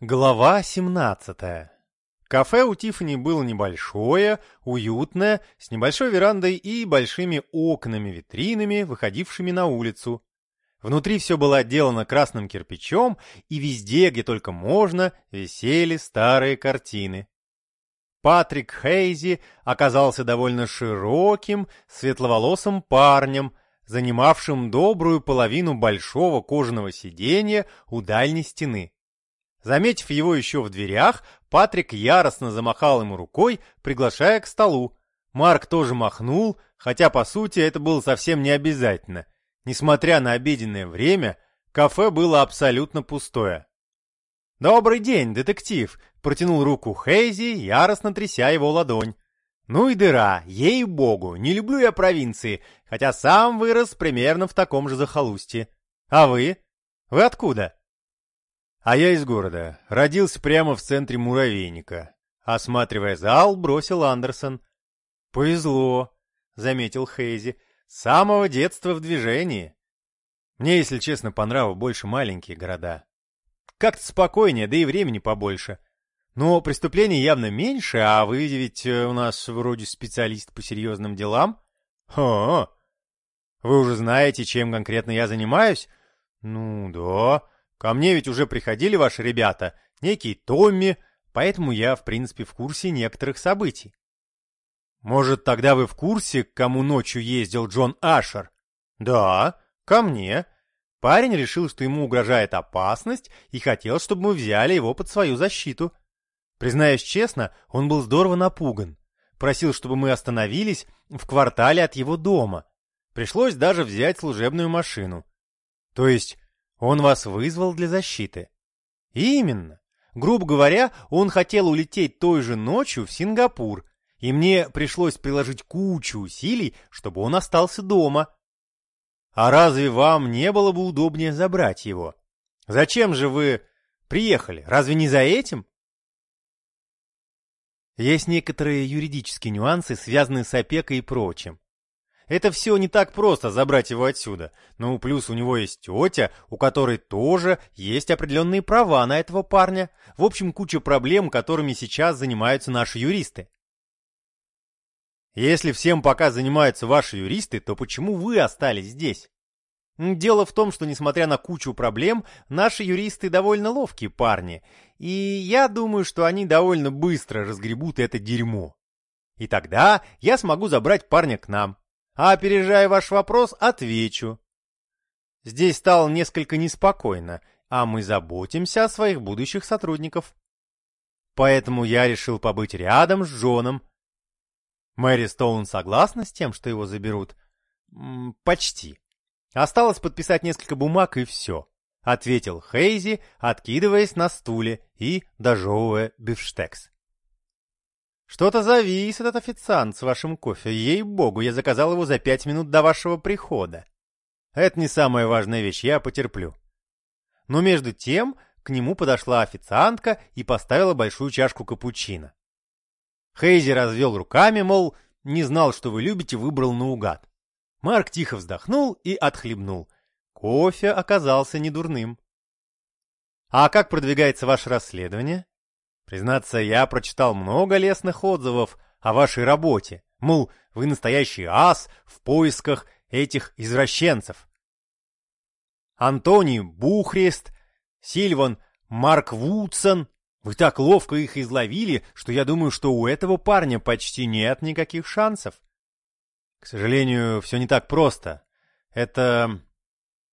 Глава 17 Кафе у Тиффани было небольшое, уютное, с небольшой верандой и большими окнами-витринами, выходившими на улицу. Внутри все было отделано красным кирпичом, и везде, где только можно, висели старые картины. Патрик Хейзи оказался довольно широким, светловолосым парнем, занимавшим добрую половину большого кожаного сиденья у дальней стены. Заметив его еще в дверях, Патрик яростно замахал ему рукой, приглашая к столу. Марк тоже махнул, хотя, по сути, это было совсем не обязательно. Несмотря на обеденное время, кафе было абсолютно пустое. «Добрый день, детектив!» — протянул руку Хейзи, яростно тряся его ладонь. «Ну и дыра, ей-богу, не люблю я провинции, хотя сам вырос примерно в таком же захолустье. А вы? Вы откуда?» А я из города. Родился прямо в центре муравейника. Осматривая зал, бросил Андерсон. «Повезло», — заметил Хейзи. «С самого детства в движении. Мне, если честно, по нраву больше маленькие города. Как-то спокойнее, да и времени побольше. Но преступлений явно меньше, а вы ведь э, у нас вроде специалист по серьезным делам. О, вы уже знаете, чем конкретно я занимаюсь? Ну, да. Ко мне ведь уже приходили ваши ребята, некий Томми, поэтому я, в принципе, в курсе некоторых событий. Может, тогда вы в курсе, к кому ночью ездил Джон Ашер? Да, ко мне. Парень решил, что ему угрожает опасность и хотел, чтобы мы взяли его под свою защиту. Признаюсь честно, он был здорово напуган. Просил, чтобы мы остановились в квартале от его дома. Пришлось даже взять служебную машину. То есть он вас вызвал для защиты. Именно. Грубо говоря, он хотел улететь той же ночью в Сингапур, и мне пришлось приложить кучу усилий, чтобы он остался дома. А разве вам не было бы удобнее забрать его? Зачем же вы приехали? Разве не за этим? Есть некоторые юридические нюансы, связанные с опекой и прочим. Это все не так просто забрать его отсюда. Ну, плюс у него есть тетя, у которой тоже есть определенные права на этого парня. В общем, куча проблем, которыми сейчас занимаются наши юристы. Если всем пока занимаются ваши юристы, то почему вы остались здесь? Дело в том, что, несмотря на кучу проблем, наши юристы довольно ловкие парни, и я думаю, что они довольно быстро разгребут это дерьмо. И тогда я смогу забрать парня к нам. А опережая ваш вопрос, отвечу. Здесь стало несколько неспокойно, а мы заботимся о своих будущих сотрудников. Поэтому я решил побыть рядом с Джоном. Мэри Стоун согласна с тем, что его заберут? М -м, почти. Осталось подписать несколько бумаг и все, — ответил Хейзи, откидываясь на стуле и дожевывая бифштекс. «Что-то завис этот официант с вашим кофе. Ей-богу, я заказал его за пять минут до вашего прихода. Это не самая важная вещь, я потерплю». Но между тем к нему подошла официантка и поставила большую чашку капучино. Хейзи развел руками, мол, не знал, что вы любите, выбрал наугад. Марк тихо вздохнул и отхлебнул. Кофе оказался недурным. «А как продвигается ваше расследование?» Признаться, я прочитал много лестных отзывов о вашей работе. Мол, вы настоящий ас в поисках этих извращенцев. Антони Бухрест, Сильван Марк Вудсон. Вы так ловко их изловили, что я думаю, что у этого парня почти нет никаких шансов. К сожалению, все не так просто. Это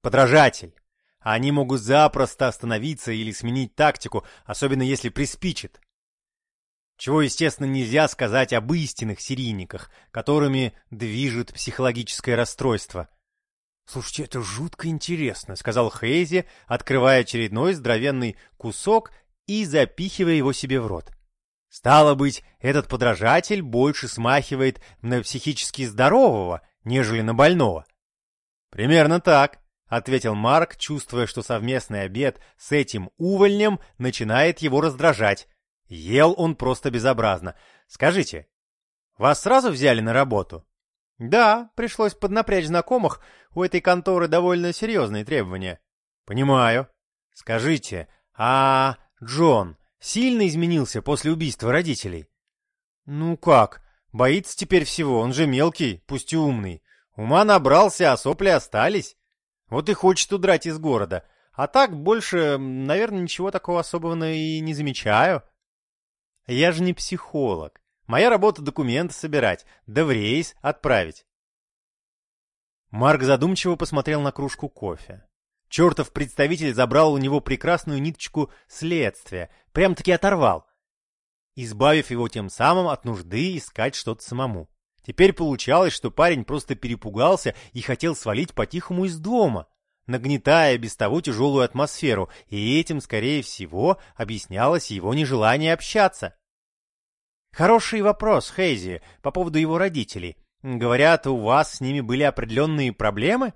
подражатель. Они могут запросто остановиться или сменить тактику, особенно если приспичит. Чего, естественно, нельзя сказать об истинных серийниках, которыми движет психологическое расстройство. «Слушайте, это жутко интересно», — сказал Хейзи, открывая очередной здоровенный кусок и запихивая его себе в рот. «Стало быть, этот подражатель больше смахивает на психически здорового, нежели на больного». «Примерно так», — ответил Марк, чувствуя, что совместный обед с этим увольнем начинает его раздражать. Ел он просто безобразно. «Скажите, вас сразу взяли на работу?» «Да, пришлось поднапрячь знакомых. У этой конторы довольно серьезные требования». «Понимаю. Скажите, а Джон сильно изменился после убийства родителей? Ну как, боится теперь всего, он же мелкий, пусть и умный. Ума набрался, а сопли остались. Вот и хочет удрать из города. А так больше, наверное, ничего такого особого и не замечаю. Я же не психолог. Моя работа документы собирать, да в рейс отправить. Марк задумчиво посмотрел на кружку кофе. Чертов представитель забрал у него прекрасную ниточку следствия, прям-таки оторвал, избавив его тем самым от нужды искать что-то самому. Теперь получалось, что парень просто перепугался и хотел свалить по-тихому из дома, нагнетая без того тяжелую атмосферу, и этим, скорее всего, объяснялось его нежелание общаться. Хороший вопрос, Хейзи, по поводу его родителей. Говорят, у вас с ними были определенные проблемы?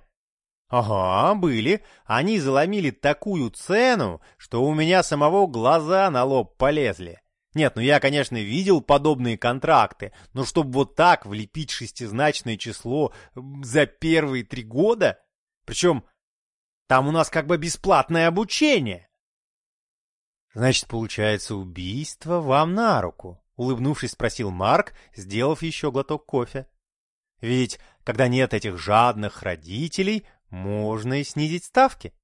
Ага, были. Они заломили такую цену, что у меня самого глаза на лоб полезли. Нет, ну я, конечно, видел подобные контракты, но чтобы вот так влепить шестизначное число за первые три года, причем там у нас как бы бесплатное обучение. Значит, получается, убийство вам на руку, улыбнувшись, спросил Марк, сделав еще глоток кофе. Ведь, когда нет этих жадных родителей, можно и снизить ставки.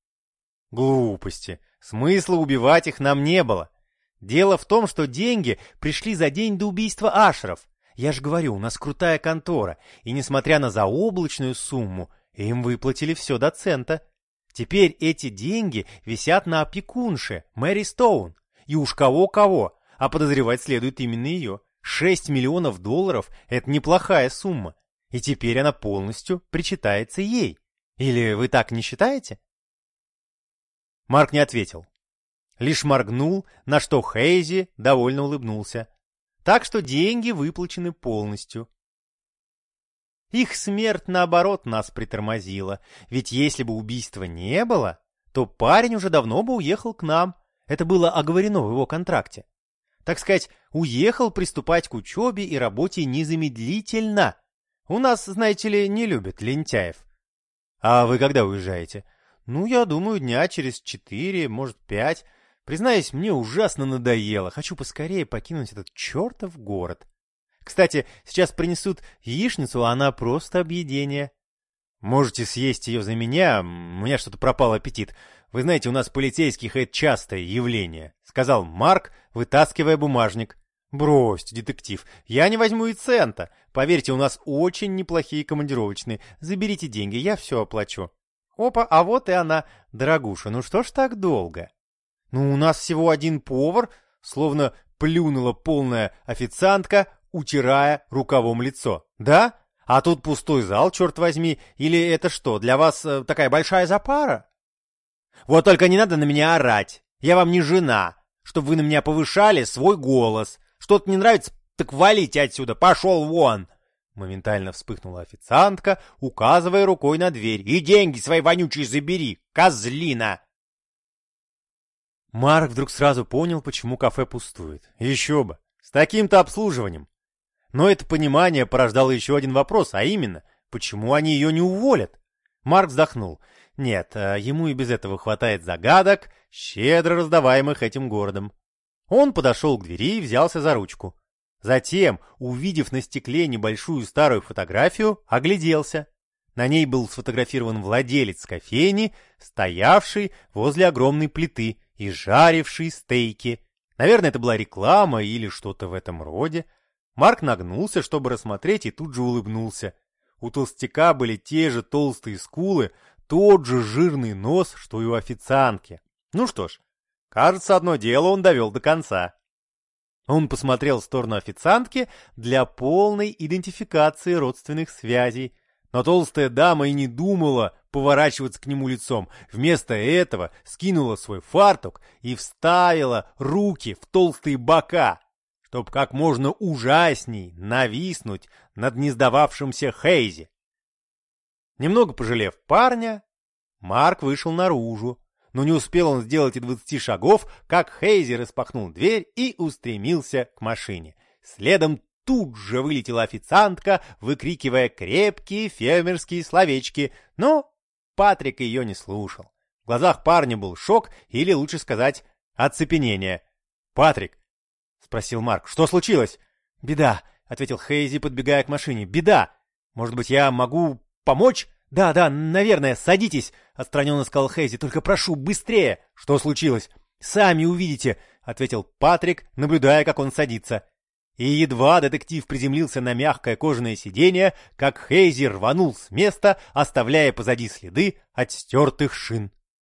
Глупости. Смысла убивать их нам не было. Дело в том, что деньги пришли за день до убийства Ашеров. Я же говорю, у нас крутая контора, и несмотря на заоблачную сумму, им выплатили все до цента. Теперь эти деньги висят на опекунше, Мэри Стоун. И уж кого-кого, а подозревать следует именно ее. Шесть миллионов долларов – это неплохая сумма и теперь она полностью причитается ей. Или вы так не считаете? Марк не ответил. Лишь моргнул, на что Хейзи довольно улыбнулся. Так что деньги выплачены полностью. Их смерть, наоборот, нас притормозила. Ведь если бы убийства не было, то парень уже давно бы уехал к нам. Это было оговорено в его контракте. Так сказать, уехал приступать к учебе и работе незамедлительно, у нас, знаете ли, не любят лентяев. А вы когда уезжаете? Ну, я думаю, дня через четыре, может, пять. Признаюсь, мне ужасно надоело. Хочу поскорее покинуть этот чертов город. Кстати, сейчас принесут яичницу, а она просто объедение. Можете съесть ее за меня, у меня что-то пропал аппетит. Вы знаете, у нас полицейских это частое явление, сказал Марк, вытаскивая бумажник. Бросьте, детектив, я не возьму и цента. Поверьте, у нас очень неплохие командировочные. Заберите деньги, я все оплачу. Опа, а вот и она. Дорогуша, ну что ж так долго? Ну, у нас всего один повар, словно плюнула полная официантка, утирая рукавом лицо. Да? А тут пустой зал, черт возьми. Или это что, для вас э, такая большая запара? Вот только не надо на меня орать. Я вам не жена, чтобы вы на меня повышали свой голос. Что-то не нравится, так валите отсюда, пошел вон!» Моментально вспыхнула официантка, указывая рукой на дверь. «И деньги свои вонючие забери, козлина!» Марк вдруг сразу понял, почему кафе пустует. Еще бы, с таким-то обслуживанием. Но это понимание порождало еще один вопрос, а именно, почему они ее не уволят? Марк вздохнул. Нет, а ему и без этого хватает загадок, щедро раздаваемых этим городом. Он подошел к двери и взялся за ручку. Затем, увидев на стекле небольшую старую фотографию, огляделся. На ней был сфотографирован владелец кофейни, стоявший возле огромной плиты и жаривший стейки. Наверное, это была реклама или что-то в этом роде. Марк нагнулся, чтобы рассмотреть, и тут же улыбнулся. У толстяка были те же толстые скулы, тот же жирный нос, что и у официантки. Ну что ж, Кажется, одно дело он довел до конца. Он посмотрел в сторону официантки для полной идентификации родственных связей, но толстая дама и не думала поворачиваться к нему лицом. Вместо этого скинула свой фартук и вставила руки в толстые бока, чтобы как можно ужасней нависнуть над несдававшимся Хейзи. Немного пожалев парня, Марк вышел наружу, но не успел он сделать и двадцати шагов, как Хейзи распахнул дверь и устремился к машине. Следом тут же вылетела официантка, выкрикивая крепкие фермерские словечки, но Патрик ее не слушал. В глазах парня был шок, или лучше сказать, Оцепенение. «Патрик!» — спросил Марк. «Что случилось?» «Беда!» — ответил Хейзи, подбегая к машине. «Беда! Может быть, я могу помочь?» «Да, да, наверное, садитесь!» — отстраненно сказал Хейзи. «Только прошу, быстрее!» «Что случилось?» «Сами увидите!» — ответил Патрик, наблюдая, как он садится. И едва детектив приземлился на мягкое кожаное сиденье, как Хейзи рванул с места, оставляя позади следы от стертых шин.